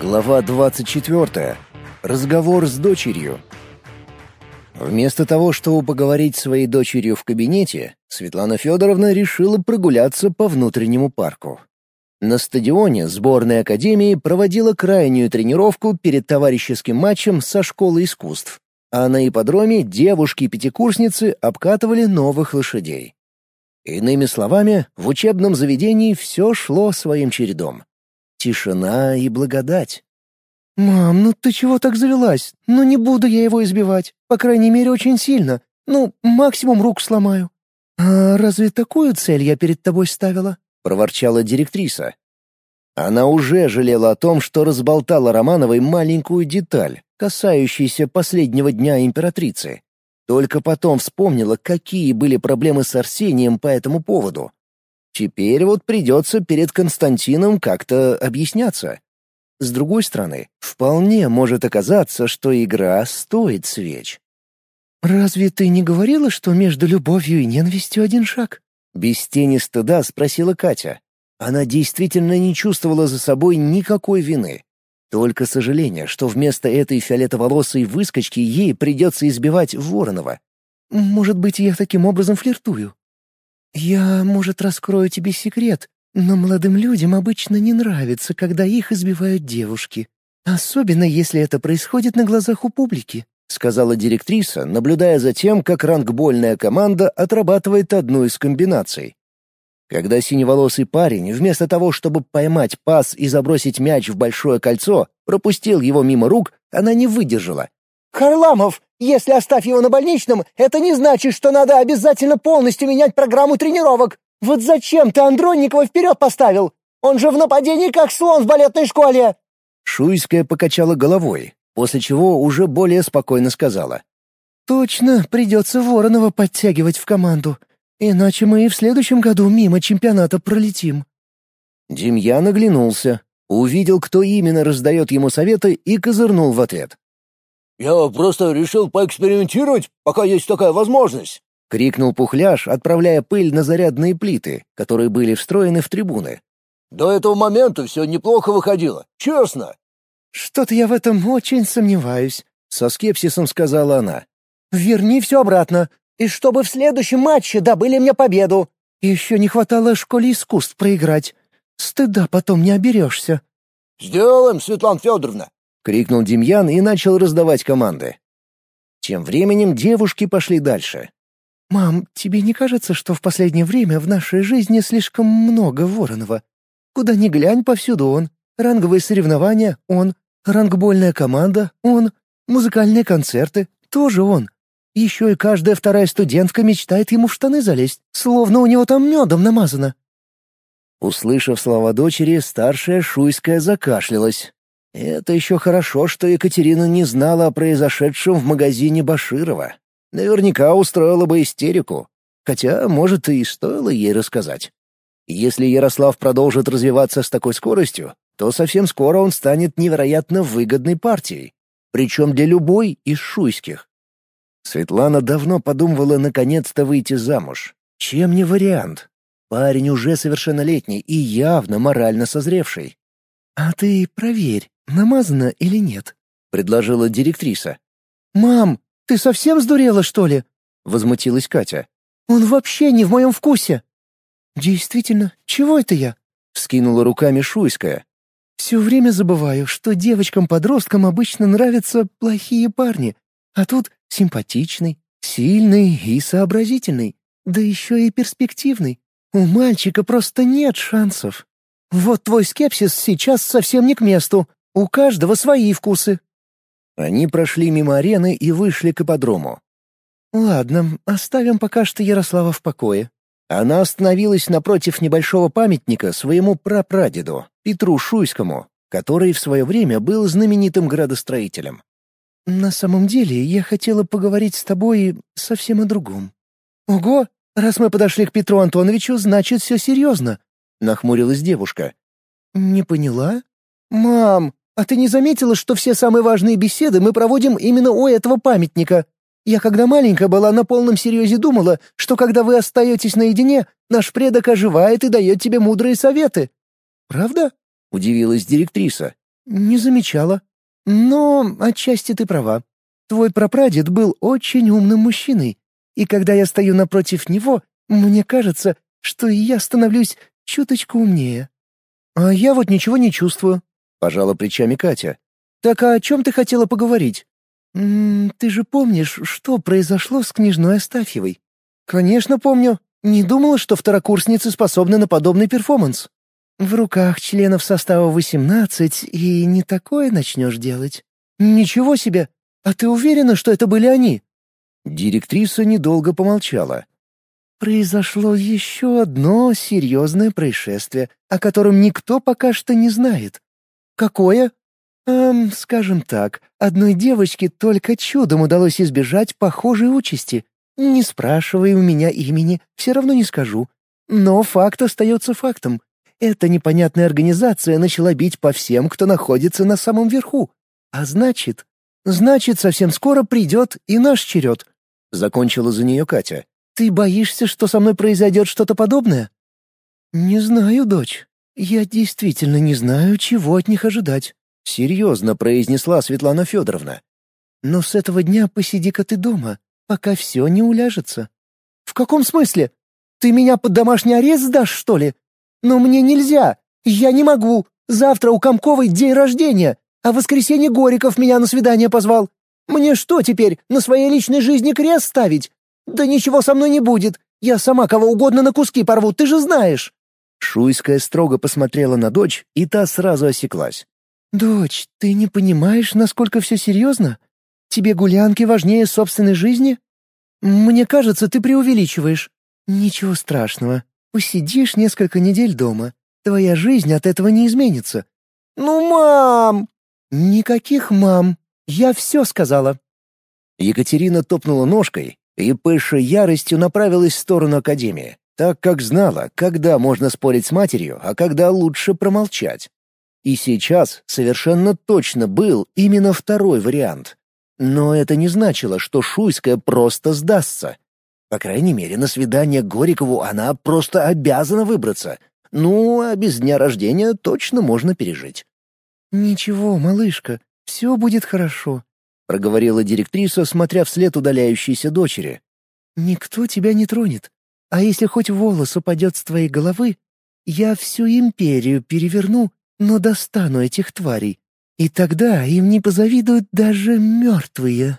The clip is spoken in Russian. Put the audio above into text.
Глава 24. Разговор с дочерью. Вместо того, чтобы поговорить с своей дочерью в кабинете, Светлана Федоровна решила прогуляться по внутреннему парку. На стадионе сборная академии проводила крайнюю тренировку перед товарищеским матчем со школой искусств, а на ипподроме девушки-пятикурсницы обкатывали новых лошадей. Иными словами, в учебном заведении все шло своим чередом. Тишина и благодать. «Мам, ну ты чего так завелась? Ну не буду я его избивать. По крайней мере, очень сильно. Ну, максимум рук сломаю». «А разве такую цель я перед тобой ставила?» — проворчала директриса. Она уже жалела о том, что разболтала Романовой маленькую деталь, касающуюся последнего дня императрицы. Только потом вспомнила, какие были проблемы с Арсением по этому поводу. Теперь вот придется перед Константином как-то объясняться. С другой стороны, вполне может оказаться, что игра стоит свеч. «Разве ты не говорила, что между любовью и ненавистью один шаг?» Без тени стыда спросила Катя. Она действительно не чувствовала за собой никакой вины. Только сожаление, что вместо этой фиолетоволосой выскочки ей придется избивать Воронова. «Может быть, я таким образом флиртую?» «Я, может, раскрою тебе секрет, но молодым людям обычно не нравится, когда их избивают девушки. Особенно, если это происходит на глазах у публики», — сказала директриса, наблюдая за тем, как рангбольная команда отрабатывает одну из комбинаций. Когда синеволосый парень, вместо того, чтобы поймать пас и забросить мяч в большое кольцо, пропустил его мимо рук, она не выдержала. «Харламов, если оставь его на больничном, это не значит, что надо обязательно полностью менять программу тренировок. Вот зачем ты Андронникова вперед поставил? Он же в нападении как слон в балетной школе!» Шуйская покачала головой, после чего уже более спокойно сказала. «Точно, придется Воронова подтягивать в команду, иначе мы и в следующем году мимо чемпионата пролетим». Демьян оглянулся, увидел, кто именно раздает ему советы, и козырнул в ответ. «Я просто решил поэкспериментировать, пока есть такая возможность!» — крикнул Пухляш, отправляя пыль на зарядные плиты, которые были встроены в трибуны. «До этого момента все неплохо выходило, честно!» «Что-то я в этом очень сомневаюсь», — со скепсисом сказала она. «Верни все обратно, и чтобы в следующем матче добыли мне победу!» «Еще не хватало школе искусств проиграть. Стыда потом не оберешься». «Сделаем, Светлана Федоровна!» — крикнул Демьян и начал раздавать команды. Тем временем девушки пошли дальше. «Мам, тебе не кажется, что в последнее время в нашей жизни слишком много Воронова? Куда ни глянь, повсюду он. Ранговые соревнования — он. Рангбольная команда — он. Музыкальные концерты — тоже он. Еще и каждая вторая студентка мечтает ему в штаны залезть, словно у него там медом намазано». Услышав слова дочери, старшая Шуйская закашлялась, это еще хорошо, что Екатерина не знала о произошедшем в магазине Баширова. Наверняка устроила бы истерику. Хотя, может, и стоило ей рассказать. Если Ярослав продолжит развиваться с такой скоростью, то совсем скоро он станет невероятно выгодной партией. Причем для любой из шуйских. Светлана давно подумывала наконец-то выйти замуж. Чем не вариант? Парень уже совершеннолетний и явно морально созревший. «А ты проверь, намазано или нет?» — предложила директриса. «Мам, ты совсем сдурела, что ли?» — возмутилась Катя. «Он вообще не в моем вкусе!» «Действительно, чего это я?» — вскинула руками Шуйская. «Все время забываю, что девочкам-подросткам обычно нравятся плохие парни, а тут симпатичный, сильный и сообразительный, да еще и перспективный. У мальчика просто нет шансов». «Вот твой скепсис сейчас совсем не к месту. У каждого свои вкусы». Они прошли мимо арены и вышли к ипподрому. «Ладно, оставим пока что Ярослава в покое». Она остановилась напротив небольшого памятника своему прапрадеду, Петру Шуйскому, который в свое время был знаменитым градостроителем. «На самом деле я хотела поговорить с тобой совсем о другом». «Ого! Раз мы подошли к Петру Антоновичу, значит, все серьезно. — нахмурилась девушка. «Не поняла? Мам, а ты не заметила, что все самые важные беседы мы проводим именно у этого памятника? Я когда маленькая была на полном серьезе думала, что когда вы остаетесь наедине, наш предок оживает и дает тебе мудрые советы. Правда?» — удивилась директриса. «Не замечала. Но отчасти ты права. Твой прапрадед был очень умным мужчиной, и когда я стою напротив него, мне кажется, что я становлюсь чуточку умнее». «А я вот ничего не чувствую», — пожала плечами Катя. «Так а о чем ты хотела поговорить?» «М -м, «Ты же помнишь, что произошло с княжной Астафьевой?» «Конечно помню. Не думала, что второкурсницы способны на подобный перформанс. В руках членов состава восемнадцать, и не такое начнешь делать. Ничего себе! А ты уверена, что это были они?» Директриса недолго помолчала. «Произошло еще одно серьезное происшествие, о котором никто пока что не знает. Какое?» «Эм, скажем так, одной девочке только чудом удалось избежать похожей участи. Не спрашивай у меня имени, все равно не скажу. Но факт остается фактом. Эта непонятная организация начала бить по всем, кто находится на самом верху. А значит... Значит, совсем скоро придет и наш черед. Закончила за нее Катя. Ты боишься, что со мной произойдет что-то подобное? Не знаю, дочь. Я действительно не знаю, чего от них ожидать. Серьезно произнесла Светлана Федоровна. Но с этого дня посиди-ка ты дома пока все не уляжется». «В каком смысле? Ты меня под домашний арест сдашь, что ли? Но мне нельзя. Я не могу. Завтра у Комковой день рождения, а в воскресенье Гориков меня на свидание позвал. Мне что теперь, на своей личной жизни крест ставить? Да ничего со мной не будет. Я сама кого угодно на куски порву, ты же знаешь». Шуйская строго посмотрела на дочь, и та сразу осеклась. «Дочь, ты не понимаешь, насколько все серьезно? Тебе гулянки важнее собственной жизни? Мне кажется, ты преувеличиваешь. Ничего страшного. Посидишь несколько недель дома. Твоя жизнь от этого не изменится. Ну, мам! Никаких мам. Я все сказала. Екатерина топнула ножкой и, пыша яростью, направилась в сторону Академии, так как знала, когда можно спорить с матерью, а когда лучше промолчать. И сейчас совершенно точно был именно второй вариант. Но это не значило, что Шуйская просто сдастся. По крайней мере, на свидание Горикову она просто обязана выбраться. Ну, а без дня рождения точно можно пережить. «Ничего, малышка, все будет хорошо», — проговорила директриса, смотря вслед удаляющейся дочери. «Никто тебя не тронет. А если хоть волос упадет с твоей головы, я всю империю переверну, но достану этих тварей. И тогда им не позавидуют даже мертвые.